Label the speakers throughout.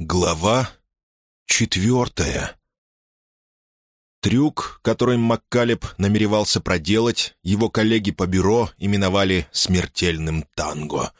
Speaker 1: Глава четвертая Трюк, который Маккалеб намеревался проделать, его коллеги по бюро именовали «смертельным танго».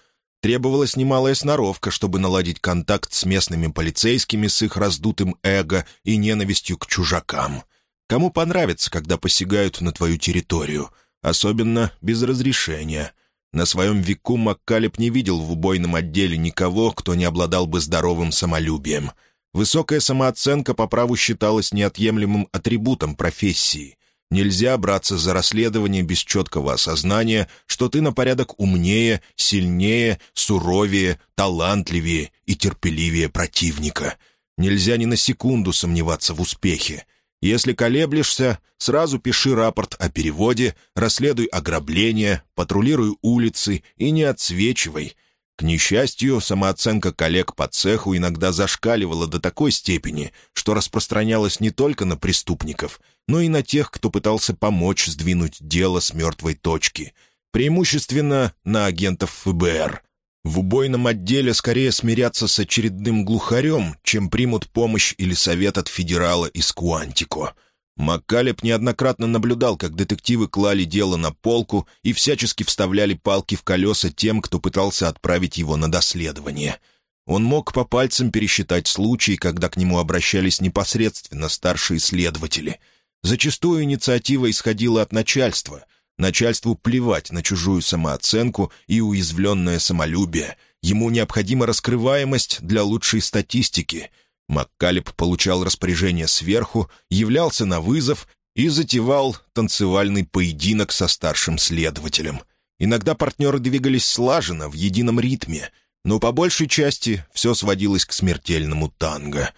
Speaker 1: Требовалась немалая сноровка, чтобы наладить контакт с местными полицейскими с их раздутым эго и ненавистью к чужакам. Кому понравится, когда посягают на твою территорию, особенно без разрешения — на своем веку Маккалеб не видел в убойном отделе никого, кто не обладал бы здоровым самолюбием. Высокая самооценка по праву считалась неотъемлемым атрибутом профессии. Нельзя браться за расследование без четкого осознания, что ты на порядок умнее, сильнее, суровее, талантливее и терпеливее противника. Нельзя ни на секунду сомневаться в успехе. Если колеблешься, сразу пиши рапорт о переводе, расследуй ограбление, патрулируй улицы и не отсвечивай. К несчастью, самооценка коллег по цеху иногда зашкаливала до такой степени, что распространялась не только на преступников, но и на тех, кто пытался помочь сдвинуть дело с мертвой точки, преимущественно на агентов ФБР — в убойном отделе скорее смирятся с очередным глухарем, чем примут помощь или совет от федерала из Куантико. Маккалеб неоднократно наблюдал, как детективы клали дело на полку и всячески вставляли палки в колеса тем, кто пытался отправить его на доследование. Он мог по пальцам пересчитать случаи, когда к нему обращались непосредственно старшие следователи. Зачастую инициатива исходила от начальства — Начальству плевать на чужую самооценку и уязвленное самолюбие. Ему необходима раскрываемость для лучшей статистики. Маккалеб получал распоряжение сверху, являлся на вызов и затевал танцевальный поединок со старшим следователем. Иногда партнеры двигались слаженно, в едином ритме, но по большей части все сводилось к смертельному танго.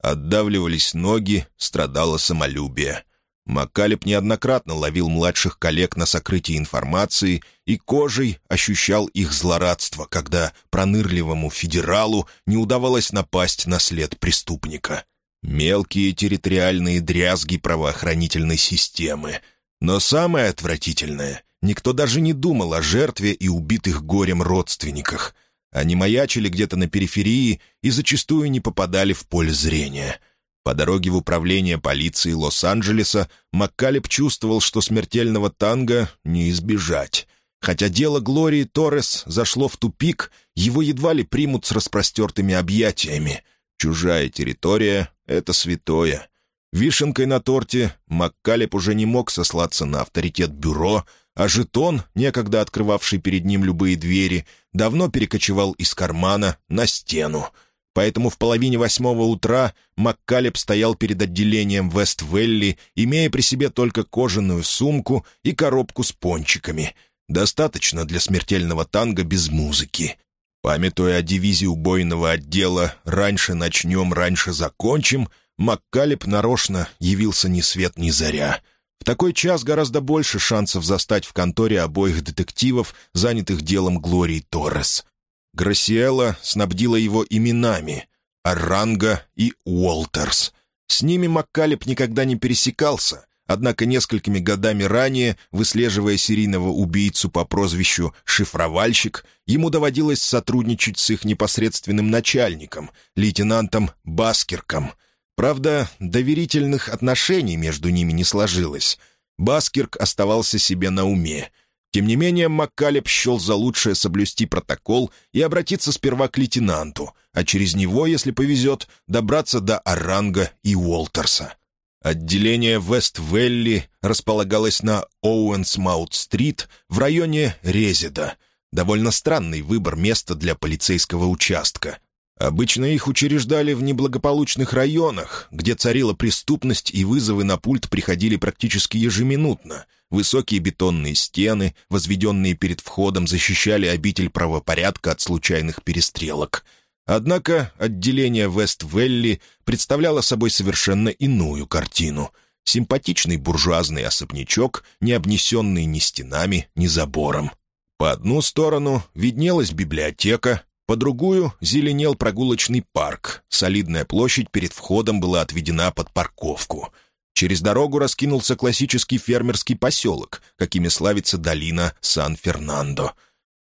Speaker 1: Отдавливались ноги, страдало самолюбие — Маккалеб неоднократно ловил младших коллег на сокрытии информации и кожей ощущал их злорадство, когда пронырливому федералу не удавалось напасть на след преступника. Мелкие территориальные дрязги правоохранительной системы. Но самое отвратительное — никто даже не думал о жертве и убитых горем родственниках. Они маячили где-то на периферии и зачастую не попадали в поле зрения — по дороге в управление полиции Лос-Анджелеса Маккалеб чувствовал, что смертельного танга не избежать. Хотя дело Глории Торрес зашло в тупик, его едва ли примут с распростертыми объятиями. Чужая территория — это святое. Вишенкой на торте Маккалеб уже не мог сослаться на авторитет бюро, а жетон, некогда открывавший перед ним любые двери, давно перекочевал из кармана на стену — Поэтому в половине восьмого утра Маккалеб стоял перед отделением Вест-Велли, имея при себе только кожаную сумку и коробку с пончиками. Достаточно для смертельного танго без музыки. Памятуя о дивизии убойного отдела «Раньше начнем, раньше закончим», Маккалеб нарочно явился ни свет ни заря. В такой час гораздо больше шансов застать в конторе обоих детективов, занятых делом Глории Торрес. Грасиэла снабдила его именами — Аранга и Уолтерс. С ними Маккалеб никогда не пересекался, однако несколькими годами ранее, выслеживая серийного убийцу по прозвищу «Шифровальщик», ему доводилось сотрудничать с их непосредственным начальником, лейтенантом Баскерком. Правда, доверительных отношений между ними не сложилось. Баскерк оставался себе на уме — тем не менее, Маккалеб счел за лучшее соблюсти протокол и обратиться сперва к лейтенанту, а через него, если повезет, добраться до Оранга и Уолтерса. Отделение Вест-Велли располагалось на Оуэнсмаут-стрит в районе Резида. Довольно странный выбор места для полицейского участка. Обычно их учреждали в неблагополучных районах, где царила преступность и вызовы на пульт приходили практически ежеминутно — Высокие бетонные стены, возведенные перед входом, защищали обитель правопорядка от случайных перестрелок. Однако отделение Вест-Велли представляло собой совершенно иную картину. Симпатичный буржуазный особнячок, не обнесенный ни стенами, ни забором. По одну сторону виднелась библиотека, по другую зеленел прогулочный парк. Солидная площадь перед входом была отведена под парковку — Через дорогу раскинулся классический фермерский поселок, какими славится долина Сан-Фернандо.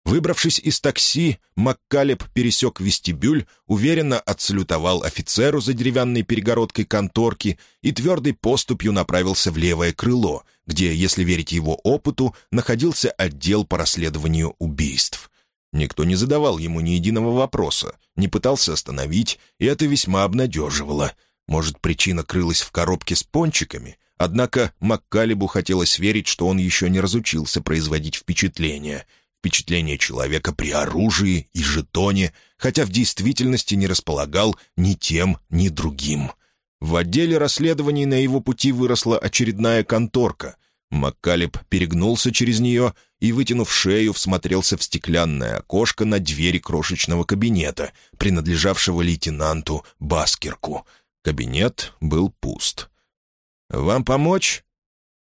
Speaker 1: Выбравшись из такси, Маккалеб пересек вестибюль, уверенно отсалютовал офицеру за деревянной перегородкой конторки и твердой поступью направился в левое крыло, где, если верить его опыту, находился отдел по расследованию убийств. Никто не задавал ему ни единого вопроса, не пытался остановить, и это весьма обнадеживало. Может, причина крылась в коробке с пончиками? Однако Маккалебу хотелось верить, что он еще не разучился производить впечатление — впечатление человека при оружии и жетоне, хотя в действительности не располагал ни тем, ни другим. В отделе расследований на его пути выросла очередная конторка. Маккалеб перегнулся через нее и, вытянув шею, всмотрелся в стеклянное окошко на двери крошечного кабинета, принадлежавшего лейтенанту Баскерку. Кабинет был пуст. «Вам помочь?»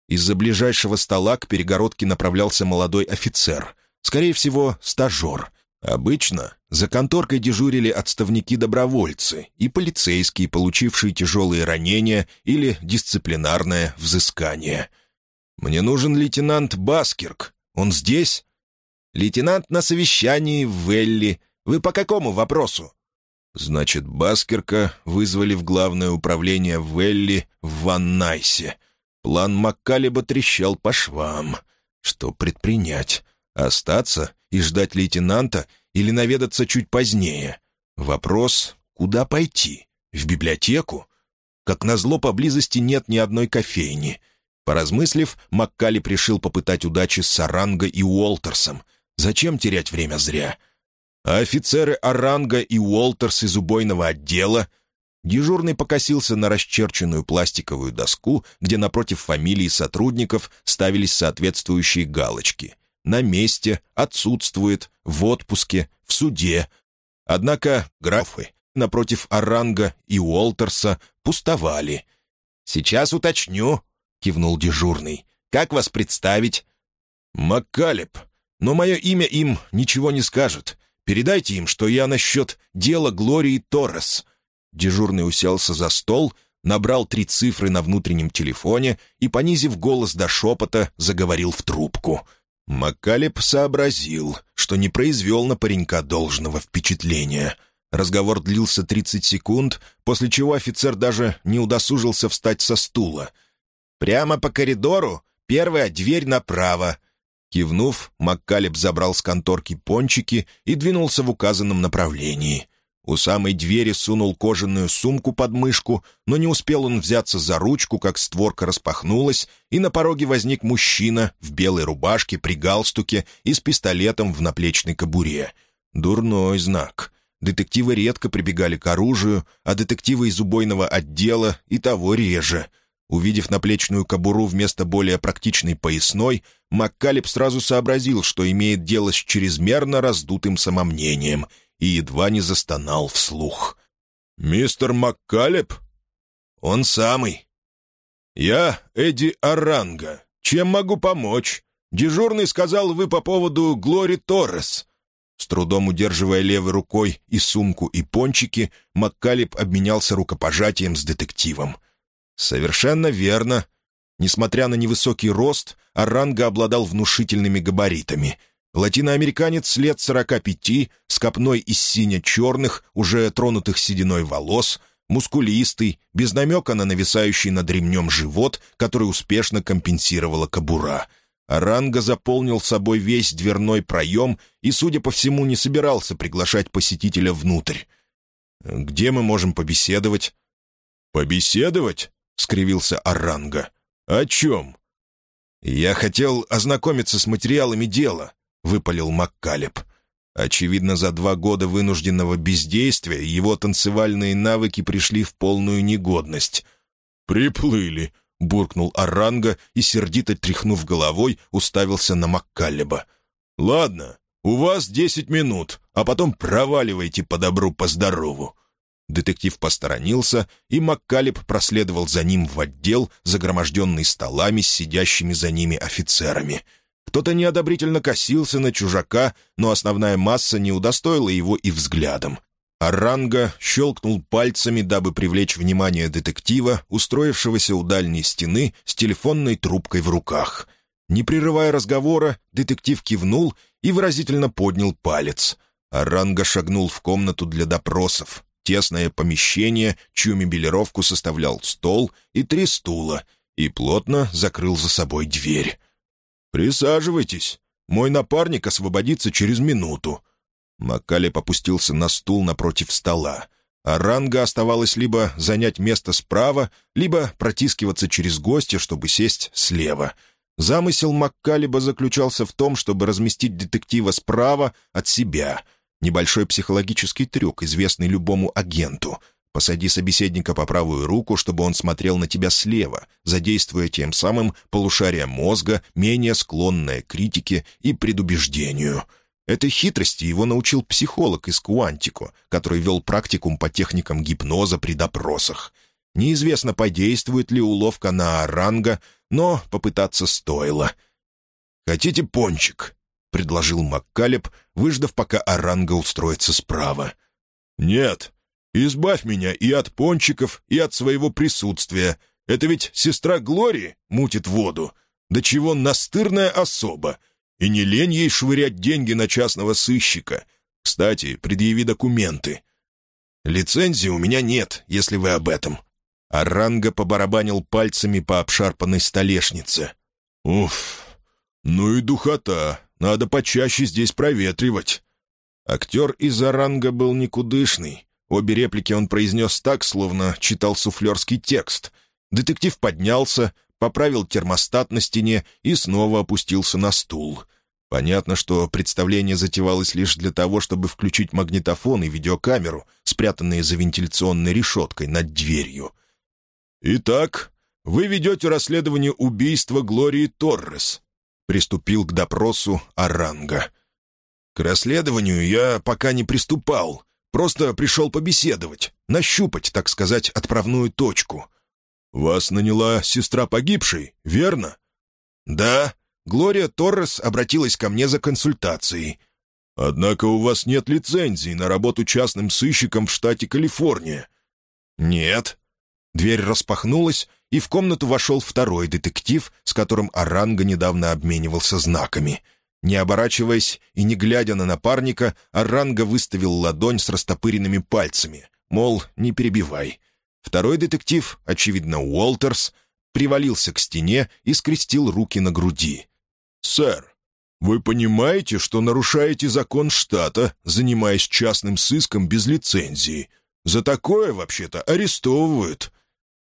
Speaker 1: Из-за ближайшего стола к перегородке направлялся молодой офицер. Скорее всего, стажер. Обычно за конторкой дежурили отставники-добровольцы и полицейские, получившие тяжелые ранения или дисциплинарное взыскание. «Мне нужен лейтенант Баскерк. Он здесь?» «Лейтенант на совещании в Велли. Вы по какому вопросу?» «Значит, Баскерка вызвали в главное управление в Велли в Ваннайсе. План Маккалеба трещал по швам. Что предпринять?» Остаться и ждать лейтенанта или наведаться чуть позднее? Вопрос — куда пойти? В библиотеку? Как назло, поблизости нет ни одной кофейни. Поразмыслив, Маккали решил попытать удачи с Саранго и Уолтерсом. Зачем терять время зря? А офицеры Аранга и Уолтерс из убойного отдела Дежурный покосился на расчерченную пластиковую доску, где напротив фамилий сотрудников ставились соответствующие галочки на месте, отсутствует, в отпуске, в суде. Однако графы напротив Оранга и Уолтерса пустовали. «Сейчас уточню», — кивнул дежурный. «Как вас представить?» «Маккалеб. Но мое имя им ничего не скажет. Передайте им, что я насчет дела Глории Торрес». Дежурный уселся за стол, набрал три цифры на внутреннем телефоне и, понизив голос до шепота, заговорил в трубку. Маккалеб сообразил, что не произвел на паренька должного впечатления. Разговор длился 30 секунд, после чего офицер даже не удосужился встать со стула. «Прямо по коридору, первая дверь направо». Кивнув, Маккалеб забрал с конторки пончики и двинулся в указанном направлении. У самой двери сунул кожаную сумку под мышку, но не успел он взяться за ручку, как створка распахнулась, и на пороге возник мужчина в белой рубашке при галстуке и с пистолетом в наплечной кобуре. Дурной знак. Детективы редко прибегали к оружию, а детективы из убойного отдела и того реже. Увидев наплечную кобуру вместо более практичной поясной, Маккалеб сразу сообразил, что имеет дело с чрезмерно раздутым самомнением — и едва не застонал вслух. «Мистер Маккалеб?» «Он самый». «Я Эдди Аранга. Чем могу помочь? Дежурный сказал, вы по поводу Глори Торрес». С трудом удерживая левой рукой и сумку, и пончики, Маккалеб обменялся рукопожатием с детективом. «Совершенно верно. Несмотря на невысокий рост, Аранга обладал внушительными габаритами — Латиноамериканец лет сорока пяти, с копной из сине-черных, уже тронутых сединой волос, мускулистый, без намека на нависающий над ремнем живот, который успешно компенсировала кобура. Аранга заполнил собой весь дверной проем и, судя по всему, не собирался приглашать посетителя внутрь. «Где мы можем побеседовать?» «Побеседовать?» — скривился Аранга. «О чем?» «Я хотел ознакомиться с материалами дела выпалил Маккалеб. Очевидно, за два года вынужденного бездействия его танцевальные навыки пришли в полную негодность. «Приплыли», — буркнул Аранга и, сердито тряхнув головой, уставился на Маккалеба. «Ладно, у вас десять минут, а потом проваливайте по добру, по здорову». Детектив посторонился, и Маккалеб проследовал за ним в отдел, загроможденный столами с сидящими за ними офицерами — кто-то неодобрительно косился на чужака, но основная масса не удостоила его и взглядом. Аранга щелкнул пальцами, дабы привлечь внимание детектива, устроившегося у дальней стены с телефонной трубкой в руках. Не прерывая разговора, детектив кивнул и выразительно поднял палец. Аранга шагнул в комнату для допросов. Тесное помещение, чью мебелировку составлял стол и три стула, и плотно закрыл за собой дверь. «Присаживайтесь. Мой напарник освободится через минуту». Маккалеб попустился на стул напротив стола. А Ранга оставалось либо занять место справа, либо протискиваться через гостя, чтобы сесть слева. Замысел Маккалиба заключался в том, чтобы разместить детектива справа от себя. Небольшой психологический трюк, известный любому агенту. Посади собеседника по правую руку, чтобы он смотрел на тебя слева, задействуя тем самым полушарие мозга, менее склонное к критике и предубеждению. Этой хитрости его научил психолог из Куантико, который вел практикум по техникам гипноза при допросах. Неизвестно, подействует ли уловка на Оранга, но попытаться стоило. «Хотите пончик?» — предложил Маккалеб, выждав, пока Оранга устроится справа. «Нет. Избавь меня и от пончиков, и от своего присутствия. Это ведь сестра Глории мутит воду. Да чего настырная особа. И не лень ей швырять деньги на частного сыщика. Кстати, предъяви документы». «Лицензии у меня нет, если вы об этом», Аранга побарабанил пальцами по обшарпанной столешнице. «Уф, ну и духота. Надо почаще здесь проветривать». Актер из Аранга был никудышный. Обе реплики он произнес так, словно читал суфлерский текст. Детектив поднялся, поправил термостат на стене и снова опустился на стул. Понятно, что представление затевалось лишь для того, чтобы включить магнитофон и видеокамеру, спрятанные за вентиляционной решеткой над дверью — «Итак, вы ведете расследование убийства Глории Торрес», — приступил к допросу Аранга. «К расследованию я пока не приступал, просто пришел побеседовать, нащупать, так сказать, отправную точку». «Вас наняла сестра погибшей, верно?» «Да, Глория Торрес обратилась ко мне за консультацией». «Однако у вас нет лицензии на работу частным сыщиком в штате Калифорния». «Нет», Дверь распахнулась, и в комнату вошел второй детектив, с которым Аранга недавно обменивался знаками. Не оборачиваясь и не глядя на напарника, Аранга выставил ладонь с растопыренными пальцами, мол, не перебивай. Второй детектив, очевидно, Уолтерс, привалился к стене и скрестил руки на груди. «Сэр, вы понимаете, что нарушаете закон штата, занимаясь частным сыском без лицензии? За такое, вообще-то, арестовывают.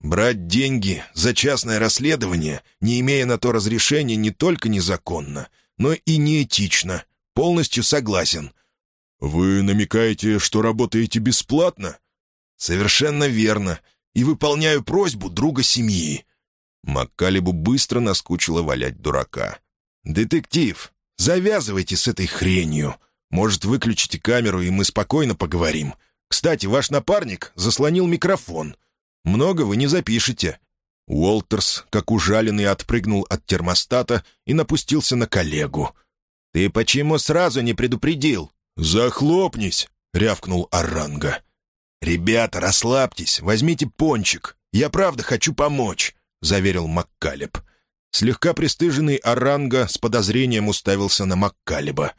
Speaker 1: Брать деньги за частное расследование, не имея на то разрешения, не только незаконно, но и неэтично. Полностью согласен. «Вы намекаете, что работаете бесплатно?» «Совершенно верно. И выполняю просьбу друга семьи». Маккалебу быстро наскучило валять дурака. «Детектив, завязывайте с этой хренью. Может, выключите камеру, и мы спокойно поговорим. Кстати, ваш напарник заслонил микрофон. Много вы не запишете». Уолтерс, как ужаленный, отпрыгнул от термостата и напустился на коллегу. «Ты почему сразу не предупредил?» «Захлопнись!» — рявкнул Аранга. «Ребята, расслабьтесь, возьмите пончик. Я правда хочу помочь», — заверил Маккалеб. Слегка пристыженный Аранга с подозрением уставился на Маккалеба.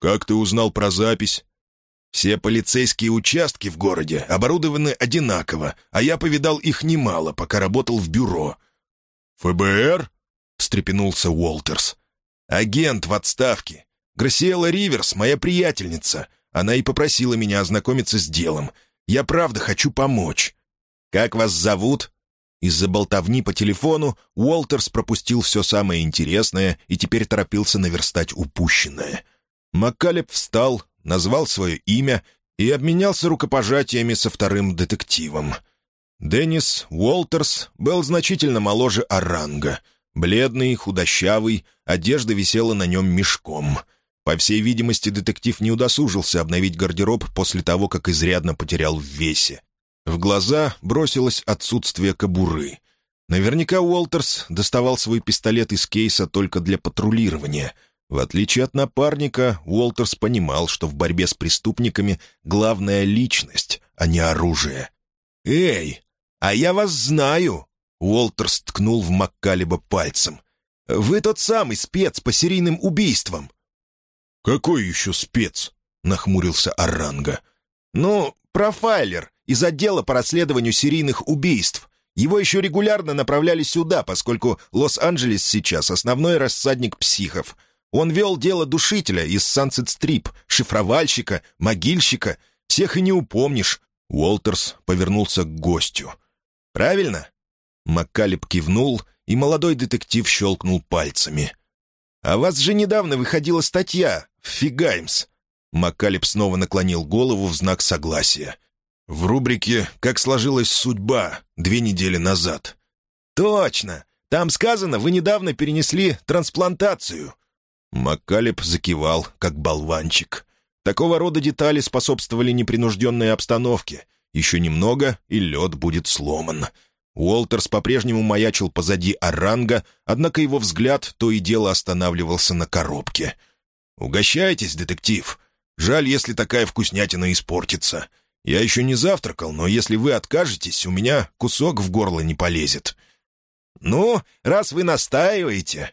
Speaker 1: «Как ты узнал про запись?» Все полицейские участки в городе оборудованы одинаково, а я повидал их немало, пока работал в бюро». «ФБР?» — встрепенулся Уолтерс. «Агент в отставке. Грасиэла Риверс — моя приятельница. Она и попросила меня ознакомиться с делом. Я правда хочу помочь. Как вас зовут?» Из-за болтовни по телефону Уолтерс пропустил все самое интересное и теперь торопился наверстать упущенное. Маккалеб встал, назвал свое имя и обменялся рукопожатиями со вторым детективом. Деннис Уолтерс был значительно моложе Оранга. Бледный, худощавый, одежда висела на нем мешком. По всей видимости, детектив не удосужился обновить гардероб после того, как изрядно потерял в весе. В глаза бросилось отсутствие кобуры. Наверняка Уолтерс доставал свой пистолет из кейса только для патрулирования — в отличие от напарника, Уолтерс понимал, что в борьбе с преступниками главная личность, а не оружие. «Эй, а я вас знаю!» Уолтерс ткнул в Маккалеба пальцем. Вы тот самый спец по серийным убийствам». «Какой еще спец?» — нахмурился Аранга. «Ну, профайлер из отдела по расследованию серийных убийств. Его еще регулярно направляли сюда, поскольку Лос-Анджелес сейчас основной рассадник психов. Он вел дело душителя из Сансет-Стрип, шифровальщика, могильщика. Всех и не упомнишь». Уолтерс повернулся к гостю. «Правильно?» Маккалеб кивнул, и молодой детектив щелкнул пальцами. «А вас же недавно выходила статья в «Фигаймс». Маккалеб снова наклонил голову в знак согласия. «В рубрике «Как сложилась судьба» две недели назад». «Точно! Там сказано, вы недавно перенесли трансплантацию». Маккалеб закивал, как болванчик. Такого рода детали способствовали непринужденной обстановке. Еще немного, и лед будет сломан. Уолтерс по-прежнему маячил позади оранга, однако его взгляд то и дело останавливался на коробке. «Угощайтесь, детектив. Жаль, если такая вкуснятина испортится. Я еще не завтракал, но если вы откажетесь, у меня кусок в горло не полезет». «Ну, раз вы настаиваете...»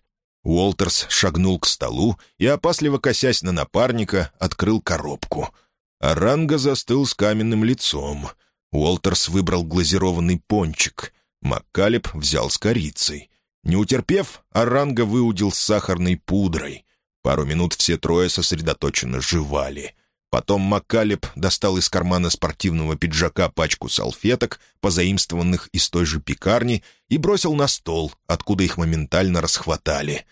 Speaker 1: Уолтерс шагнул к столу и, опасливо косясь на напарника, открыл коробку. Оранга застыл с каменным лицом — Уолтерс выбрал глазированный пончик. Маккалеб взял с корицей. Не утерпев, Оранга выудил с сахарной пудрой. Пару минут все трое сосредоточенно жевали. Потом Маккалеб достал из кармана спортивного пиджака пачку салфеток, позаимствованных из той же пекарни, и бросил на стол, откуда их моментально расхватали.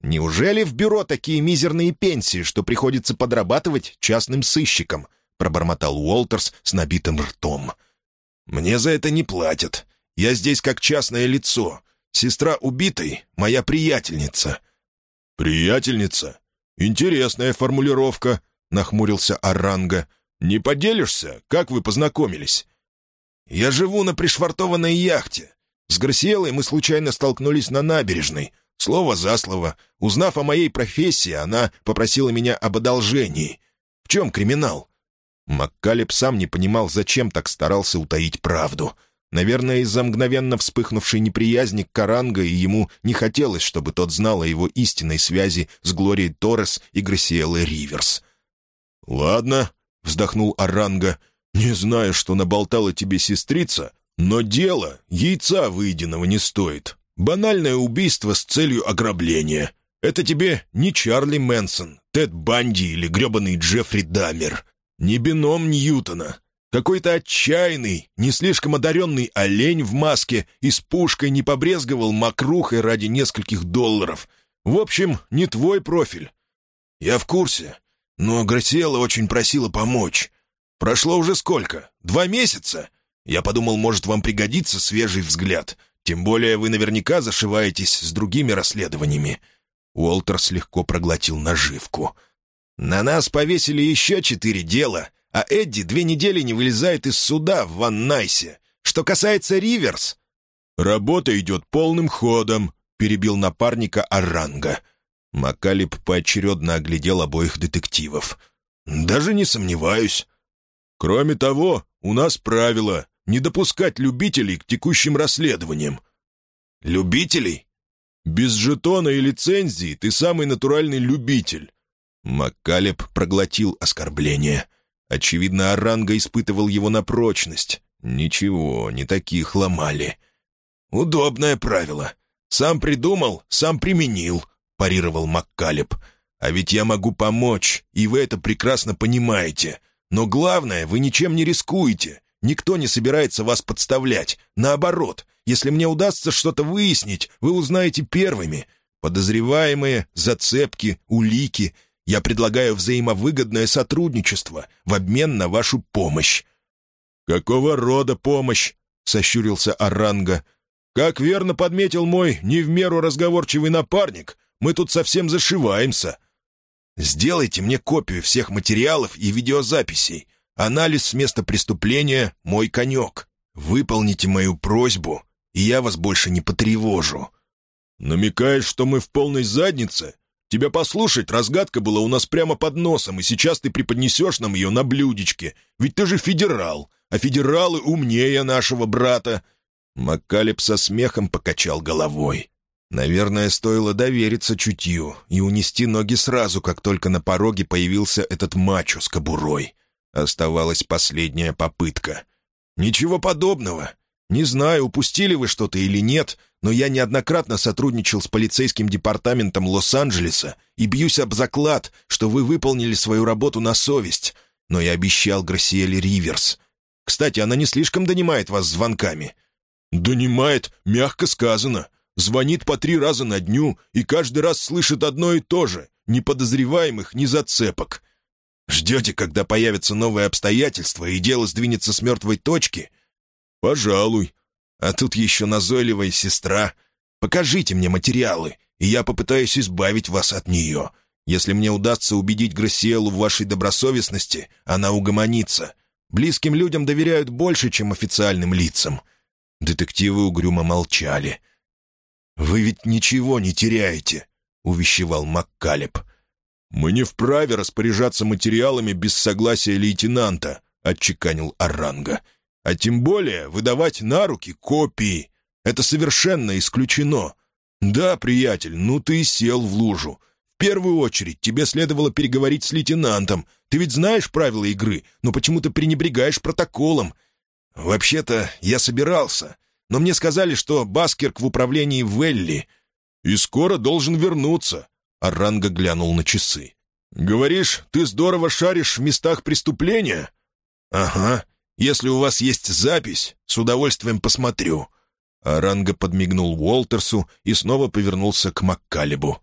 Speaker 1: «Неужели в бюро такие мизерные пенсии, что приходится подрабатывать частным сыщиком?» — пробормотал Уолтерс с набитым ртом. «Мне за это не платят. Я здесь как частное лицо. Сестра убитой — моя приятельница». «Приятельница? Интересная формулировка», — нахмурился Аранга. «Не поделишься, как вы познакомились?» «Я живу на пришвартованной яхте. С Гарсиелой мы случайно столкнулись на набережной. Слово за слово. Узнав о моей профессии, она попросила меня об одолжении. В чем криминал? Маккалеб сам не понимал, зачем так старался утаить правду. Наверное, из-за мгновенно вспыхнувшей неприязни к Каранго, и ему не хотелось, чтобы тот знал о его истинной связи с Глорией Торрес и Грасиэлой Риверс. «Ладно», — вздохнул Аранга, — «не знаю, что наболтала тебе сестрица, но дело яйца выеденного не стоит. Банальное убийство с целью ограбления. Это тебе не Чарли Мэнсон, Тед Банди или гребаный Джеффри Дамер. Не бином Ньютона. Какой-то отчаянный, не слишком одаренный олень в маске и с пушкой не побрезговал мокрухой ради нескольких долларов. В общем, не твой профиль. Я в курсе, но Грасиэла очень просила помочь. Прошло уже сколько? Два месяца? Я подумал, может, вам пригодится свежий взгляд. Тем более вы наверняка зашиваетесь с другими расследованиями». Уолтер слегка проглотил наживку — на нас повесили еще четыре дела, а Эдди две недели не вылезает из суда в Ван Найсе. Что касается Риверс...» «Работа идет полным ходом», — перебил напарника Аранга. Макалип поочередно оглядел обоих детективов. «Даже не сомневаюсь. Кроме того, у нас правило — не допускать любителей к текущим расследованиям». «Любителей?» «Без жетона и лицензии ты самый натуральный любитель. Маккалеб проглотил оскорбление. Очевидно, Оранга испытывал его на прочность. Ничего, не таких ломали. «Удобное правило. Сам придумал, сам применил», — парировал Маккалеб. «А ведь я могу помочь, и вы это прекрасно понимаете. Но главное, вы ничем не рискуете. Никто не собирается вас подставлять. Наоборот, если мне удастся что-то выяснить, вы узнаете первыми. Подозреваемые, зацепки, улики — я предлагаю взаимовыгодное сотрудничество в обмен на вашу помощь». «Какого рода помощь?» — сощурился Аранга. «Как верно подметил мой не в меру разговорчивый напарник, мы тут совсем зашиваемся. Сделайте мне копию всех материалов и видеозаписей. Анализ места преступления — мой конек. Выполните мою просьбу, и я вас больше не потревожу». «Намекаешь, что мы в полной заднице?» Тебя послушать, разгадка была у нас прямо под носом, и сейчас ты преподнесешь нам ее на блюдечке. Ведь ты же федерал, а федералы умнее нашего брата». Маккалеб со смехом покачал головой. Наверное, стоило довериться чутью и унести ноги сразу, как только на пороге появился этот мачо с кобурой. Оставалась последняя попытка. «Ничего подобного. Не знаю, упустили вы что-то или нет, но я неоднократно сотрудничал с полицейским департаментом Лос-Анджелеса и бьюсь об заклад, что вы выполнили свою работу на совесть. Но я обещал Грасиэле Риверс. Кстати, она не слишком донимает вас звонками». «Донимает, мягко сказано. Звонит по три раза на дню и каждый раз слышит одно и то же. Ни подозреваемых, ни зацепок. Ждете, когда появятся новые обстоятельства и дело сдвинется с мертвой точки?» «Пожалуй. А тут еще назойливая сестра. Покажите мне материалы, и я попытаюсь избавить вас от нее. Если мне удастся убедить Грассиэлу в вашей добросовестности, она угомонится. Близким людям доверяют больше, чем официальным лицам». Детективы угрюмо молчали. «Вы ведь ничего не теряете», — увещевал Маккалеб. «Мы не вправе распоряжаться материалами без согласия лейтенанта», — отчеканил Аранга. «А тем более выдавать на руки копии. Это совершенно исключено. Да, приятель, ну ты и сел в лужу. В первую очередь тебе следовало переговорить с лейтенантом. Ты ведь знаешь правила игры, но почему-то пренебрегаешь протоколом. Вообще-то я собирался, но мне сказали, что Баскерк в управлении Велли и скоро должен вернуться». Аранга глянул на часы. «Говоришь, ты здорово шаришь в местах преступления?» «Ага. Если у вас есть запись, с удовольствием посмотрю». Аранга подмигнул Уолтерсу и снова повернулся к Маккалебу.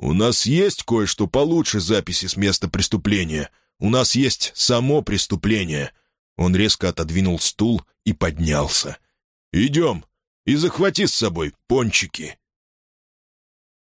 Speaker 1: «У нас есть кое-что получше записи с места преступления. У нас есть само преступление». Он резко отодвинул стул и поднялся. «Идем и захвати с собой пончики».